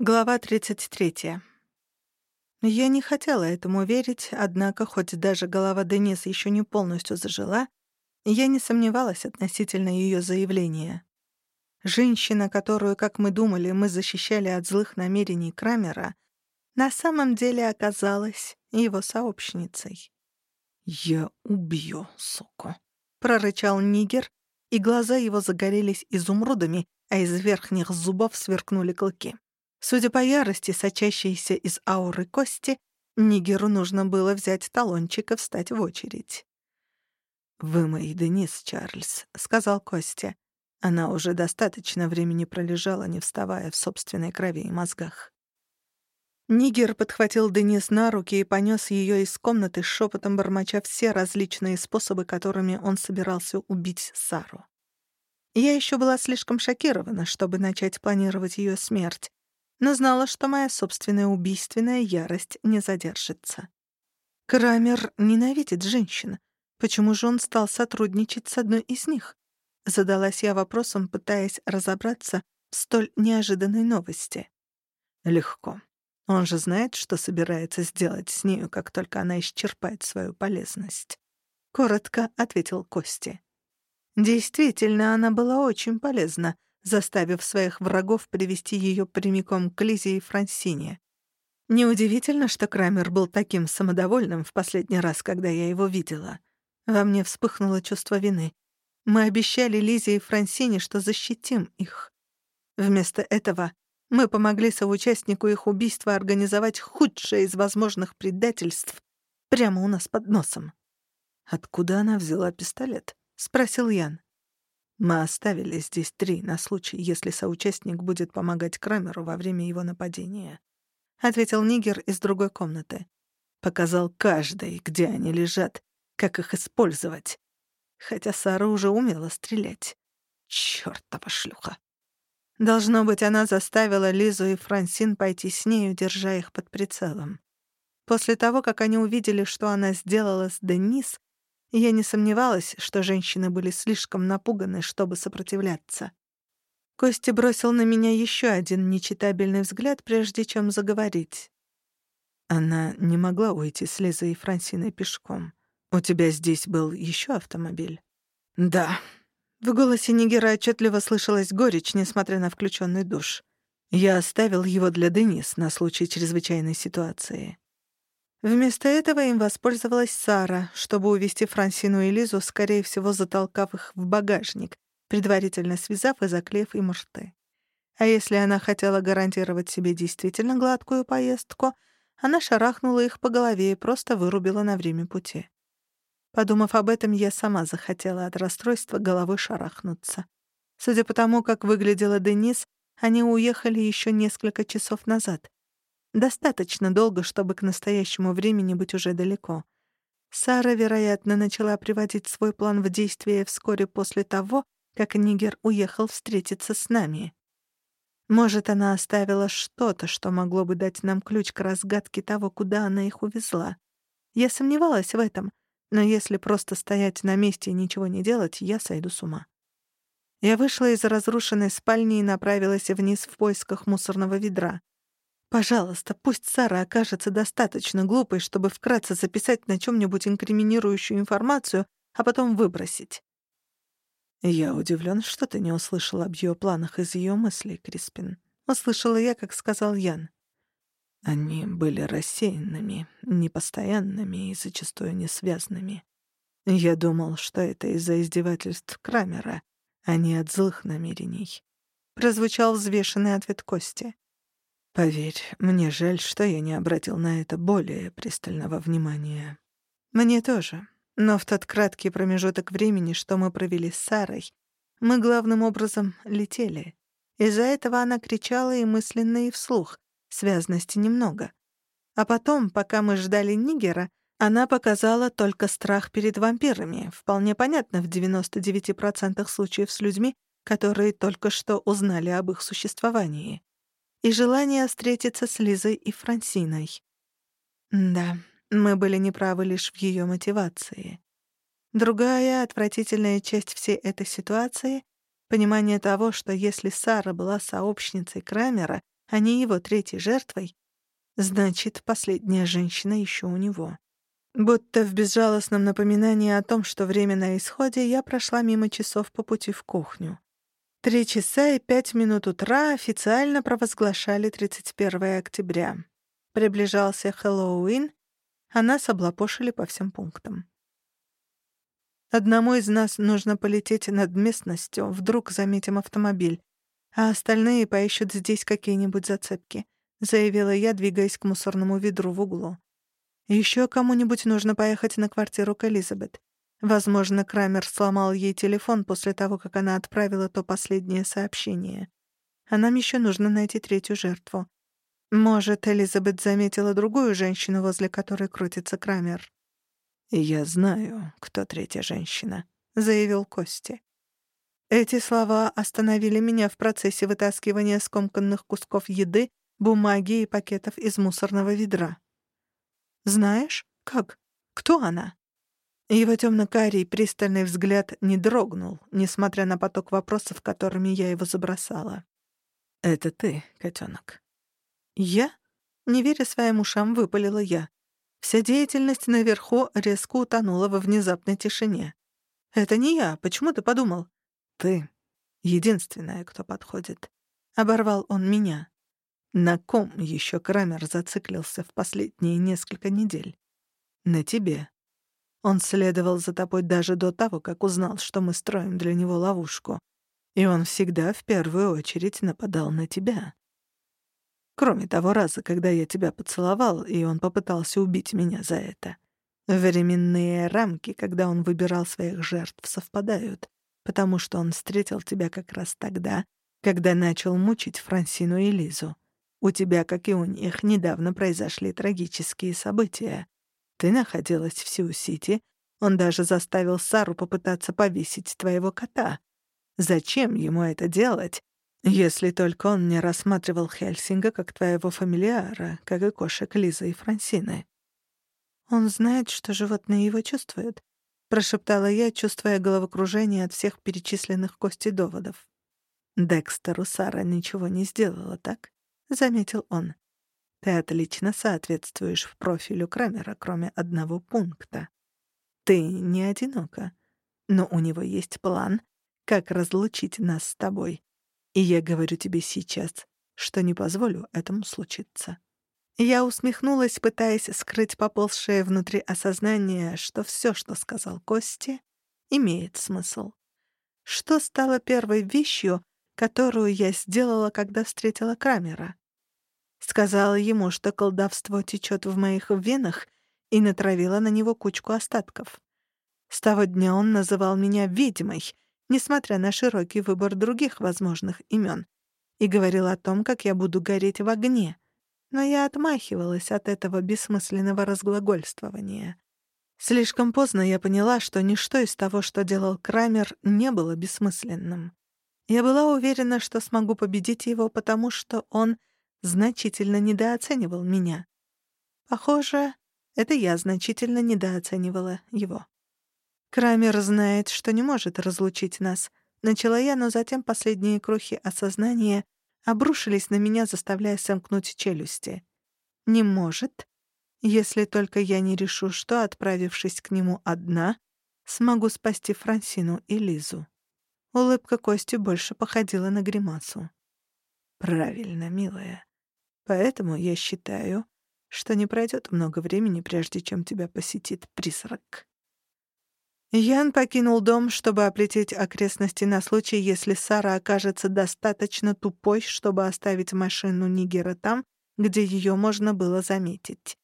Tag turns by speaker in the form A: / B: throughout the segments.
A: Глава 33. Я не хотела этому верить, однако, хоть даже голова Денис еще не полностью зажила, я не сомневалась относительно ее заявления. Женщина, которую, как мы думали, мы защищали от злых намерений Крамера, на самом деле оказалась его сообщницей.
B: «Я убью, сука», —
A: прорычал Нигер, и глаза его загорелись изумрудами, а из верхних зубов сверкнули клыки. Судя по ярости, сочащейся из ауры кости, Нигеру нужно было взять талончик и встать в очередь.
B: «Вы мои Денис, Чарльз», — сказал Костя. Она уже достаточно времени пролежала, не вставая в собственной крови и мозгах.
A: Нигер подхватил Денис на руки и понес ее из комнаты, шепотом бормоча все различные способы, которыми он собирался убить Сару. Я еще была слишком шокирована, чтобы начать планировать ее смерть, но знала, что моя собственная убийственная ярость не задержится. Крамер ненавидит женщин. Почему же он стал сотрудничать с одной из них? Задалась я вопросом, пытаясь разобраться в столь неожиданной новости.
B: Легко. Он же знает, что собирается сделать с нею, как только она исчерпает свою полезность.
A: Коротко ответил Кости. Действительно, она была очень полезна — заставив своих врагов привести ее прямиком к Лизе и Франсине. Неудивительно, что Крамер был таким самодовольным в последний раз, когда я его видела. Во мне вспыхнуло чувство вины. Мы обещали Лизе и Франсине, что защитим их. Вместо этого мы помогли соучастнику их убийства организовать худшее из возможных предательств прямо у нас под носом.
B: «Откуда она взяла пистолет?» — спросил Ян. Мы оставили здесь три на случай, если соучастник будет помогать Крамеру во время его нападения. Ответил Нигер из другой комнаты. Показал каждой, где они лежат, как их использовать. Хотя Сара уже умела стрелять. Чёртова шлюха.
A: Должно быть, она заставила Лизу и Франсин пойти с нею, держа их под прицелом. После того, как они увидели, что она сделала с Денис, я не сомневалась, что женщины были слишком напуганы, чтобы сопротивляться. Костя бросил на меня еще один нечитабельный взгляд, прежде чем заговорить.
B: Она не могла уйти с Лизой и Франсиной пешком. У тебя здесь был еще автомобиль?
A: Да. В голосе Нигера отчетливо слышалась горечь, несмотря на включенный душ.
B: Я оставил его для Денис на случай чрезвычайной ситуации.
A: Вместо этого им воспользовалась Сара, чтобы увести Франсину и Лизу, скорее всего, затолкав их в багажник, предварительно связав и заклеив им рты. А если она хотела гарантировать себе действительно гладкую поездку, она шарахнула их по голове и просто вырубила на время пути. Подумав об этом, я сама захотела от расстройства головой шарахнуться. Судя по тому, как выглядела Денис, они уехали еще несколько часов назад. Достаточно долго, чтобы к настоящему времени быть уже далеко. Сара, вероятно, начала приводить свой план в действие вскоре после того, как Нигер уехал встретиться с нами. Может, она оставила что-то, что могло бы дать нам ключ к разгадке того, куда она их увезла. Я сомневалась в этом, но если просто стоять на месте и ничего не делать, я сойду с ума. Я вышла из разрушенной спальни и направилась вниз в поисках мусорного ведра. Пожалуйста, пусть Сара окажется достаточно глупой, чтобы вкратце записать на чем-нибудь инкриминирующую информацию, а потом выбросить.
B: «Я удивлен, что ты не услышал об ее планах из ее мыслей, Криспин».
A: Услышала я, как сказал Ян.
B: Они были рассеянными, непостоянными и зачастую несвязными. Я думал, что это из-за издевательств Крамера, а не от злых намерений.
A: Прозвучал взвешенный ответ Кости.
B: Поверь, мне жаль, что я не обратил на это более пристального внимания.
A: Мне тоже. Но в тот краткий промежуток времени, что мы провели с Сарой, мы главным образом летели. Из-за этого она кричала и мысленно, и вслух. Связности немного. А потом, пока мы ждали Нигера, она показала только страх перед вампирами, вполне понятно в 99% случаев с людьми, которые только что узнали об их существовании и желание встретиться с Лизой и Франсиной. Да, мы были неправы лишь в ее мотивации. Другая отвратительная часть всей этой ситуации — понимание того, что если Сара была сообщницей Крамера, а не его третьей жертвой, значит, последняя женщина еще у него. Будто в безжалостном напоминании о том, что время на исходе, я прошла мимо часов по пути в кухню. Три часа и пять минут утра официально провозглашали 31 октября. Приближался Хэллоуин, а нас облапошили по всем пунктам. Одному из нас нужно полететь над местностью, вдруг заметим автомобиль, а остальные поищут здесь какие-нибудь зацепки», — заявила я, двигаясь к мусорному ведру в углу. Еще кому-нибудь нужно поехать на квартиру к Элизабет. Возможно, Крамер сломал ей телефон после того, как она отправила то последнее сообщение. А нам еще нужно найти третью жертву. Может, Элизабет заметила другую женщину, возле которой крутится Крамер.
B: «Я знаю, кто третья женщина», — заявил Кости.
A: Эти слова остановили меня в процессе вытаскивания скомканных кусков еды, бумаги и пакетов из мусорного ведра. «Знаешь? Как? Кто она?» Его темно-карий пристальный взгляд не дрогнул, несмотря на поток вопросов, которыми я его забросала.
B: «Это ты, котенок.
A: «Я?» Не веря своим ушам, выпалила я. Вся деятельность наверху резко утонула во внезапной тишине. «Это не я. Почему ты подумал?»
B: «Ты — единственная, кто подходит».
A: Оборвал он меня.
B: На ком еще Крамер зациклился в последние несколько недель? На тебе. Он следовал за тобой даже до того, как узнал, что мы строим для него ловушку. И он всегда в первую очередь нападал на тебя. Кроме того раза, когда я тебя поцеловал, и он попытался убить меня за это. Временные рамки, когда он выбирал своих жертв, совпадают, потому что он встретил тебя как раз тогда, когда начал мучить Франсину и Лизу. У тебя, как и у них, недавно произошли трагические события. Ты находилась в Сиу-Сити, он даже заставил Сару попытаться повесить твоего кота. Зачем ему это делать, если только он не рассматривал Хельсинга как твоего фамилиара, как и кошек Лизы и Франсины.
A: «Он знает, что животные его чувствуют», — прошептала я, чувствуя головокружение от всех перечисленных кости доводов.
B: «Декстеру Сара ничего не сделала, так?» — заметил он. «Ты отлично соответствуешь в профилю Крамера, кроме одного пункта. Ты не одинока, но у него есть план, как разлучить нас с тобой. И я говорю тебе сейчас, что не позволю этому случиться».
A: Я усмехнулась, пытаясь скрыть поползшее внутри осознание, что все, что сказал Кости, имеет смысл. Что стало первой вещью, которую я сделала, когда встретила Крамера? Сказала ему, что колдовство течет в моих венах, и натравила на него кучку остатков. С того дня он называл меня ведьмой — несмотря на широкий выбор других возможных имен, и говорил о том, как я буду гореть в огне. Но я отмахивалась от этого бессмысленного разглагольствования. Слишком поздно я поняла, что ничто из того, что делал Крамер, не было бессмысленным. Я была уверена, что смогу победить его, потому что он значительно недооценивал меня. Похоже, это я значительно недооценивала его. Крамер знает, что не может разлучить нас. Начала я, но затем последние крохи осознания обрушились на меня, заставляя сомкнуть челюсти. Не может, если только я не решу, что, отправившись к нему одна, смогу спасти Франсину и Лизу. Улыбка Кости больше походила на гримасу.
B: «Правильно, милая. Поэтому я считаю, что не пройдет много времени, прежде чем тебя посетит призрак».
A: Ян покинул дом, чтобы оплетить окрестности на случай, если Сара окажется достаточно тупой, чтобы оставить машину Нигера там, где ее можно было заметить.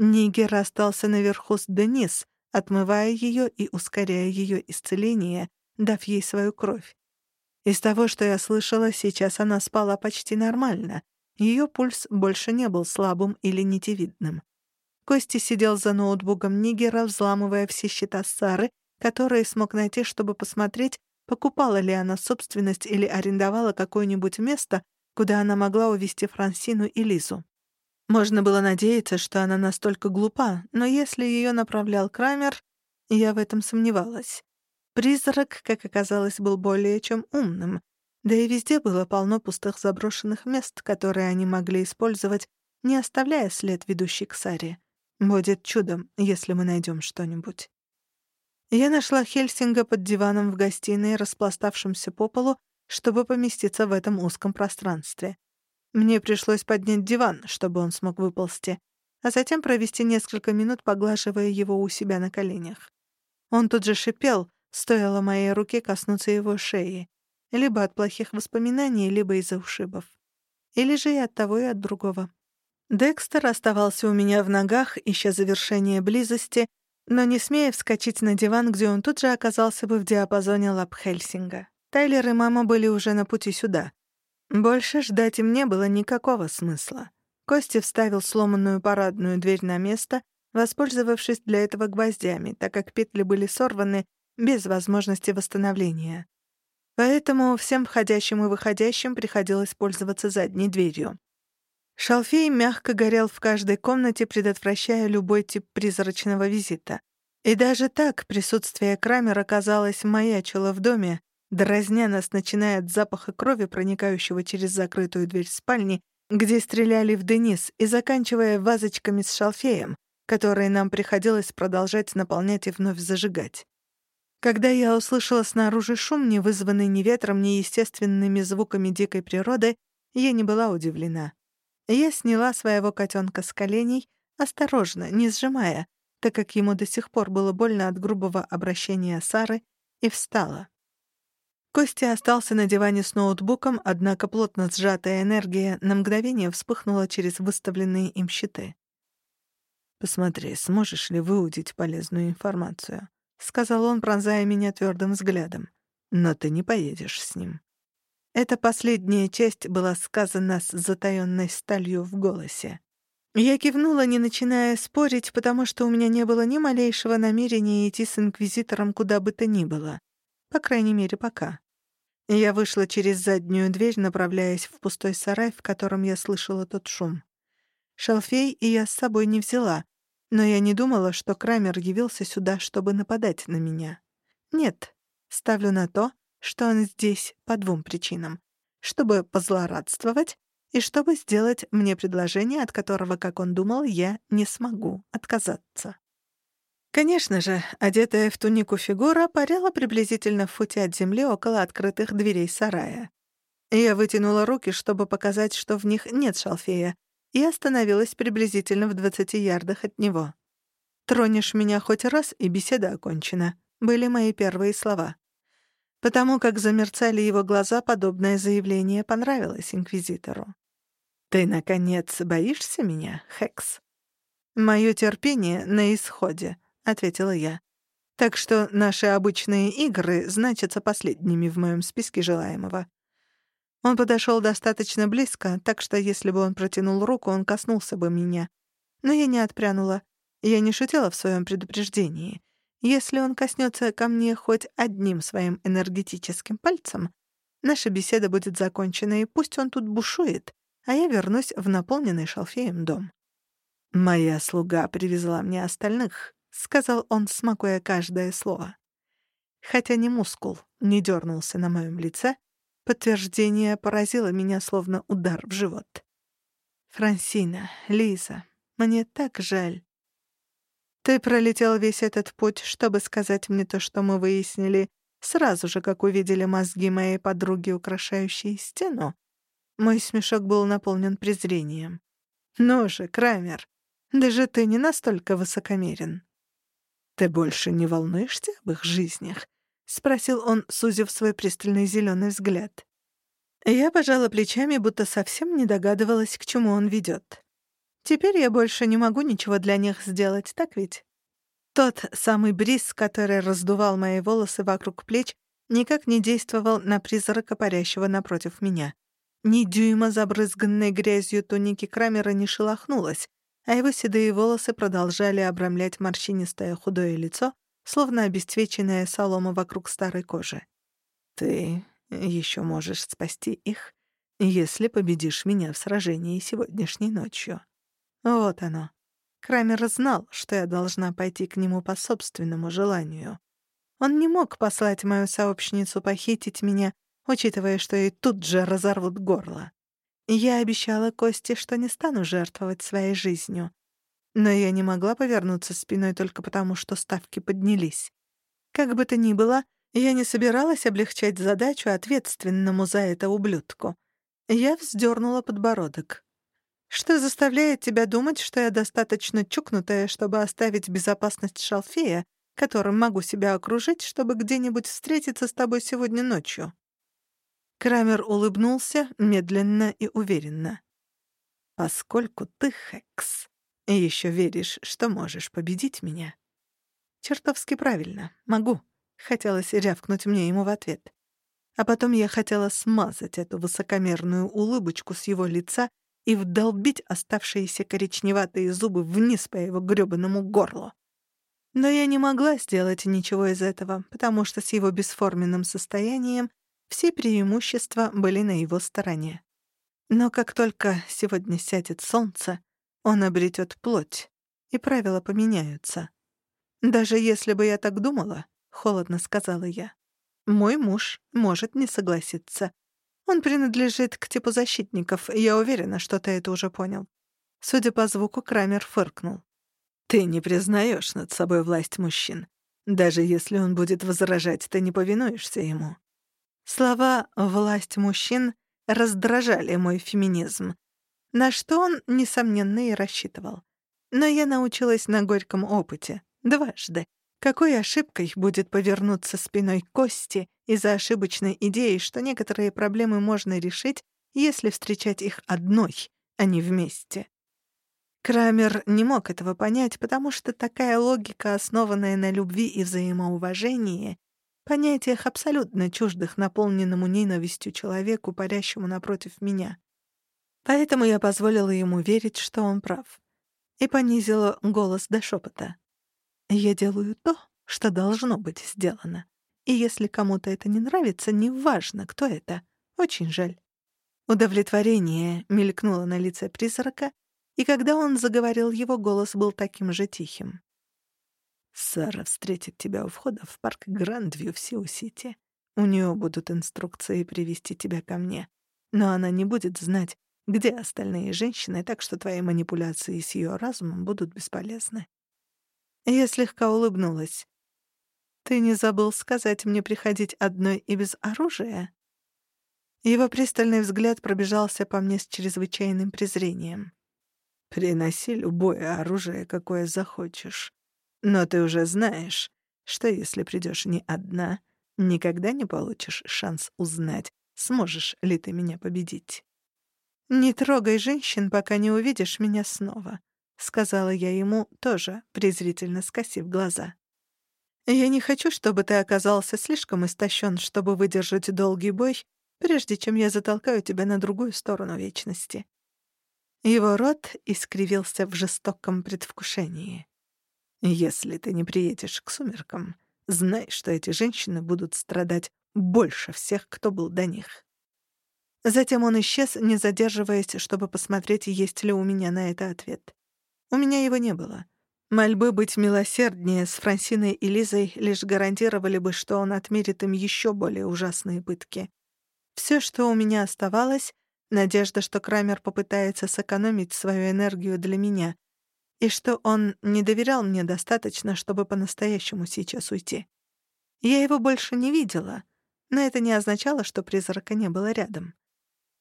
A: Нигер остался наверху с Денис, отмывая ее и ускоряя ее исцеление, дав ей свою кровь. Из того, что я слышала, сейчас она спала почти нормально. Ее пульс больше не был слабым или нитевидным. Кости сидел за ноутбуком Нигера, взламывая все счета Сары которые смог найти, чтобы посмотреть, покупала ли она собственность или арендовала какое-нибудь место, куда она могла увезти Франсину и Лизу. Можно было надеяться, что она настолько глупа, но если ее направлял Крамер, я в этом сомневалась. Призрак, как оказалось, был более чем умным. Да и везде было полно пустых заброшенных мест, которые они могли использовать, не оставляя след, ведущий к Саре. Будет чудом, если мы найдем что-нибудь. Я нашла Хельсинга под диваном в гостиной, распластавшимся по полу, чтобы поместиться в этом узком пространстве. Мне пришлось поднять диван, чтобы он смог выползти, а затем провести несколько минут, поглаживая его у себя на коленях. Он тут же шипел, стоило моей руке коснуться его шеи, либо от плохих воспоминаний, либо из-за ушибов. Или же и от того, и от другого. Декстер оставался у меня в ногах, ища завершение близости, но не смея вскочить на диван, где он тут же оказался бы в диапазоне лап Хельсинга. Тайлер и мама были уже на пути сюда. Больше ждать им не было никакого смысла. Кости вставил сломанную парадную дверь на место, воспользовавшись для этого гвоздями, так как петли были сорваны без возможности восстановления. Поэтому всем входящим и выходящим приходилось пользоваться задней дверью. Шалфей мягко горел в каждой комнате, предотвращая любой тип призрачного визита. И даже так присутствие Крамера, казалось, маячило в доме, дразня нас, начиная от запаха крови, проникающего через закрытую дверь спальни, где стреляли в Денис, и заканчивая вазочками с шалфеем, которые нам приходилось продолжать наполнять и вновь зажигать. Когда я услышала снаружи шум, не вызванный ни ветром, ни естественными звуками дикой природы, я не была удивлена. Я сняла своего котенка с коленей, осторожно, не сжимая, так как ему до сих пор было больно от грубого обращения Сары, и встала. Костя остался на диване с ноутбуком, однако плотно сжатая энергия на мгновение вспыхнула через выставленные им щиты. «Посмотри, сможешь ли выудить полезную информацию?» — сказал он, пронзая меня твердым взглядом. «Но ты не поедешь с ним». Эта последняя часть была сказана с затаённой сталью в голосе. Я кивнула, не начиная спорить, потому что у меня не было ни малейшего намерения идти с Инквизитором куда бы то ни было. По крайней мере, пока. Я вышла через заднюю дверь, направляясь в пустой сарай, в котором я слышала тот шум. Шалфей и я с собой не взяла, но я не думала, что Крамер явился сюда, чтобы нападать на меня. Нет, ставлю на то, что он здесь по двум причинам. Чтобы позлорадствовать и чтобы сделать мне предложение, от которого, как он думал, я не смогу отказаться. Конечно же, одетая в тунику фигура парила приблизительно в футе от земли около открытых дверей сарая. Я вытянула руки, чтобы показать, что в них нет шалфея, и остановилась приблизительно в двадцати ярдах от него. «Тронешь меня хоть раз, и беседа окончена», — были мои первые слова. Потому как замерцали его глаза, подобное заявление понравилось Инквизитору. «Ты, наконец, боишься меня, Хекс?» «Моё терпение на исходе», — ответила я. «Так что наши обычные игры значатся последними в моем списке желаемого». Он подошел достаточно близко, так что если бы он протянул руку, он коснулся бы меня. Но я не отпрянула. Я не шутила в своем предупреждении. Если он коснется ко мне хоть одним своим энергетическим пальцем, наша беседа будет закончена, и пусть он тут бушует, а я вернусь в наполненный шалфеем дом. «Моя слуга привезла мне остальных», — сказал он, смакуя каждое слово. Хотя ни мускул не дернулся на моем лице, подтверждение поразило меня словно удар в живот. «Франсина, Лиза, мне так жаль. Ты пролетел весь этот путь, чтобы сказать мне то, что мы выяснили сразу же, как увидели мозги моей подруги, украшающие стену?» Мой смешок был наполнен презрением. «Ну же, Крамер, даже ты не настолько высокомерен». «Ты больше не волнуешься об их жизнях?» — спросил он, сузив свой пристальный зеленый взгляд. Я пожала плечами, будто совсем не догадывалась, к чему он ведет. Теперь я больше не могу ничего для них сделать, так ведь? Тот самый бриз, который раздувал мои волосы вокруг плеч, никак не действовал на призрака, парящего напротив меня. Ни дюйма забрызганной грязью туники Крамера не шелохнулась, а его седые волосы продолжали обрамлять морщинистое худое лицо, словно обесцвеченная солома вокруг старой кожи. «Ты еще можешь спасти их, если победишь меня в сражении сегодняшней ночью». Вот оно. Крамер знал, что я должна пойти к нему по собственному желанию. Он не мог послать мою сообщницу похитить меня, учитывая, что ей тут же разорвут горло. Я обещала Косте, что не стану жертвовать своей жизнью. Но я не могла повернуться спиной только потому, что ставки поднялись. Как бы то ни было, я не собиралась облегчать задачу ответственному за это ублюдку. Я вздернула подбородок. «Что заставляет тебя думать, что я достаточно чукнутая, чтобы оставить безопасность шалфея, которым могу себя окружить, чтобы где-нибудь встретиться с тобой сегодня ночью?» Крамер улыбнулся медленно и уверенно. «Поскольку ты, Хекс, еще веришь, что можешь победить меня?» «Чертовски правильно. Могу», — хотелось рявкнуть мне ему в ответ. А потом я хотела смазать эту высокомерную улыбочку с его лица и вдолбить оставшиеся коричневатые зубы вниз по его грёбаному горлу. Но я не могла сделать ничего из этого, потому что с его бесформенным состоянием все преимущества были на его стороне. Но как только сегодня сядет солнце, он обретет плоть, и правила поменяются. «Даже если бы я так думала», — холодно сказала я, «мой муж может не согласиться. Он принадлежит к типу защитников, я уверена, что ты это уже понял». Судя по звуку, Крамер фыркнул. «Ты не признаешь над собой власть мужчин. Даже если он будет возражать, ты не повинуешься ему. Слова «власть мужчин» раздражали мой феминизм, на что он, несомненно, и рассчитывал. Но я научилась на горьком опыте. Дважды. Какой ошибкой будет повернуться спиной Кости из-за ошибочной идеи, что некоторые проблемы можно решить, если встречать их одной, а не вместе. Крамер не мог этого понять, потому что такая логика, основанная на любви и взаимоуважении, понятиях абсолютно чуждых наполненному ненавистью человеку, парящему напротив меня. Поэтому я позволила ему верить, что он прав. И понизила голос до шепота. «Я делаю то, что должно быть сделано. И если кому-то это не нравится, неважно, кто это. Очень жаль». Удовлетворение мелькнуло на лице призрака, и когда он заговорил, его голос был таким же тихим. Сара встретит тебя у входа в парк Грандвью в Сиу-Сити. У нее будут инструкции привести тебя ко мне. Но она не будет знать, где остальные женщины, так что твои манипуляции с ее разумом будут бесполезны. Я слегка улыбнулась. «Ты не забыл сказать мне приходить одной и без оружия?» Его пристальный взгляд пробежался по мне с чрезвычайным презрением. «Приноси любое оружие, какое захочешь. Но ты уже знаешь, что если придешь не одна, никогда не получишь шанс узнать, сможешь ли ты меня победить. «Не трогай женщин, пока не увидишь меня снова», — сказала я ему, тоже презрительно скосив глаза. «Я не хочу, чтобы ты оказался слишком истощен, чтобы выдержать долгий бой, прежде чем я затолкаю тебя на другую сторону вечности». Его рот искривился в жестоком предвкушении. Если ты не приедешь к сумеркам, знай, что эти женщины будут страдать больше всех, кто был до них. Затем он исчез, не задерживаясь, чтобы посмотреть, есть ли у меня на это ответ. У меня его не было. Мольбы быть милосерднее с Франсиной и Лизой лишь гарантировали бы, что он отмерит им еще более ужасные пытки. Все, что у меня оставалось — надежда, что Крамер попытается сэкономить свою энергию для меня — и что он не доверял мне достаточно, чтобы по-настоящему сейчас уйти. Я его больше не видела, но это не означало, что призрака не было рядом.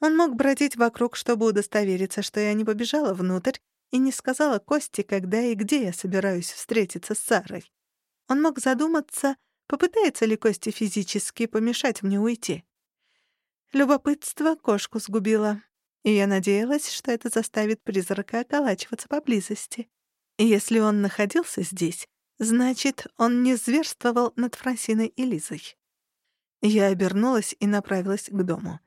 A: Он мог бродить вокруг, чтобы удостовериться, что я не побежала внутрь и не сказала Косте, когда и где я собираюсь встретиться с Сарой. Он мог задуматься, попытается ли Кости физически помешать мне уйти. Любопытство кошку сгубило и я надеялась, что это заставит призрака околачиваться поблизости. И если он находился здесь, значит, он не зверствовал над Франсиной и Лизой. Я обернулась и направилась к дому.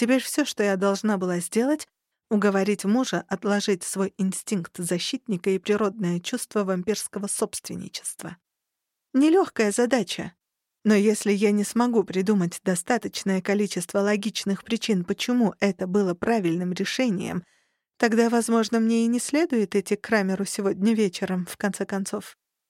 A: Теперь все, что я должна была сделать, уговорить мужа отложить свой инстинкт защитника и природное чувство вампирского собственничества. Нелегкая задача, но если я не смогу придумать достаточное количество логичных причин, почему это было правильным решением, тогда, возможно, мне и не следует идти к Крамеру сегодня вечером, в конце концов.